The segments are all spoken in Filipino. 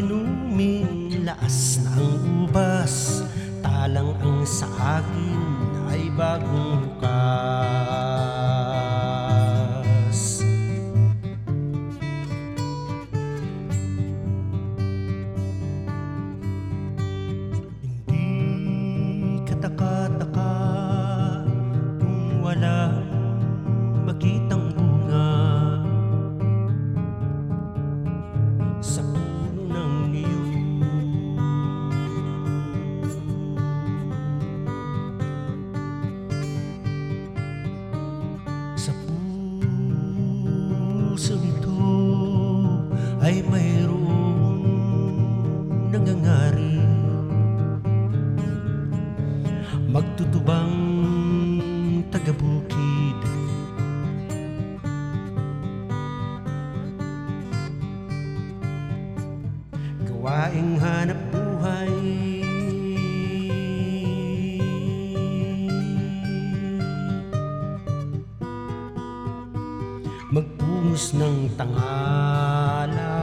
inumin Laas na ang ubas Talang ang sa akin ay bagong hukas Magtutubang tagabukid. Gawaing hanap buhay. Magpungos ng tangala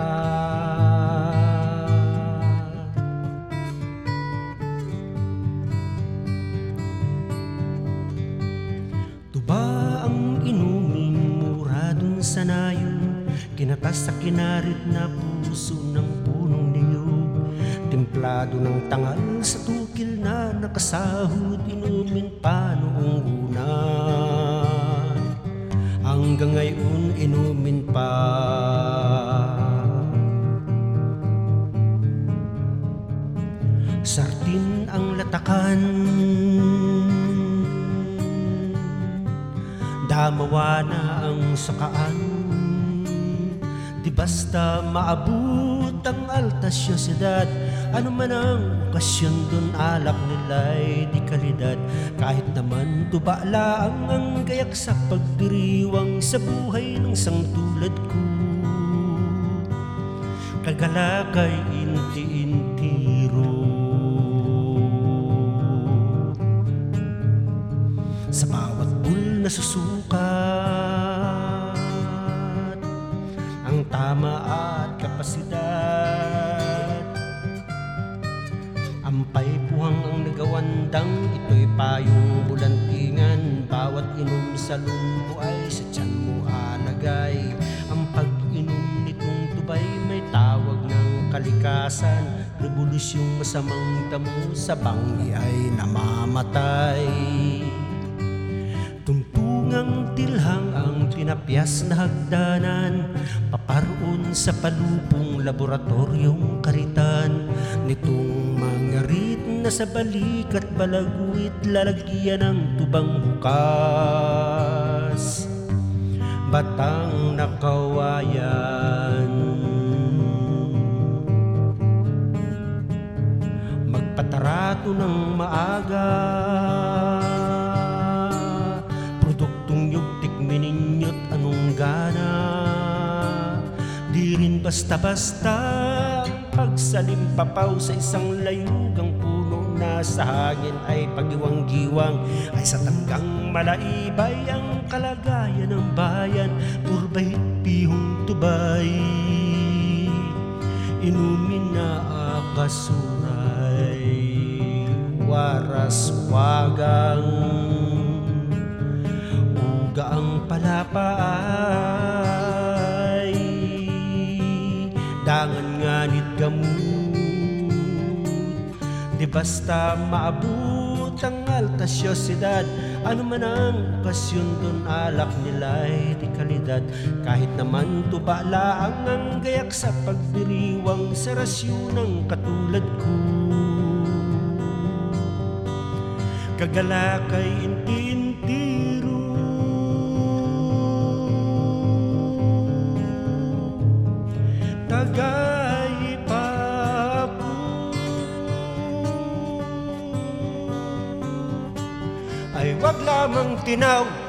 mura dun sa nayon Kinatas sa kinarit na puso ng punong niyog Templado ng tangal sa tukil na nakasahod Inumin pa noong una. Hanggang ngayon inumin pa. Sartin ang latakan. Damawa na ang sakaan Di basta maabot ang alta syosidad Ano man ang okasyon dun alak nila'y di kalidad. Kahit naman tubala ang ang gayak sa pagdiriwang Sa buhay ng sangtulad ko. Kagalakay inti-intiro Sa bawat bul na susukat Ang tama at kapasidad. Ampay puhang ang nagawandang Ito'y payong bulantingan. Bawat inom sa lumbo ay sa tiyan mo alagay. Ang pag-inom nitong tubay may tawag ng kalikasan. Revolusyong masamang damo sa bangi ay namamatay. Tungtungang tilhang ang tinapyas na hagdanan Paparoon sa palupong laboratoryong karitan. Nitong mga rit na sa balik at balaguit Lalagyan ng tubang bukas Batang nakawayan. Magpatarato ng maaga basta-basta ang pagsalimpapaw sa isang layugang puno na sa hangin ay pagiwang-giwang ay sa tanggang malaibay ang kalagayan ng bayan purbahit pihong tubay. Inumin na akasuray waras wagang dangan nganit gamut. Di basta maabot ang alta syosidad ano man ang okasyon dun alak nila'y di kalidad. Kahit naman tubala ang ang gayak sa pagdiriwang sa rasyon ng katulad ko. Kagalakay intintiro wag lamang tinaw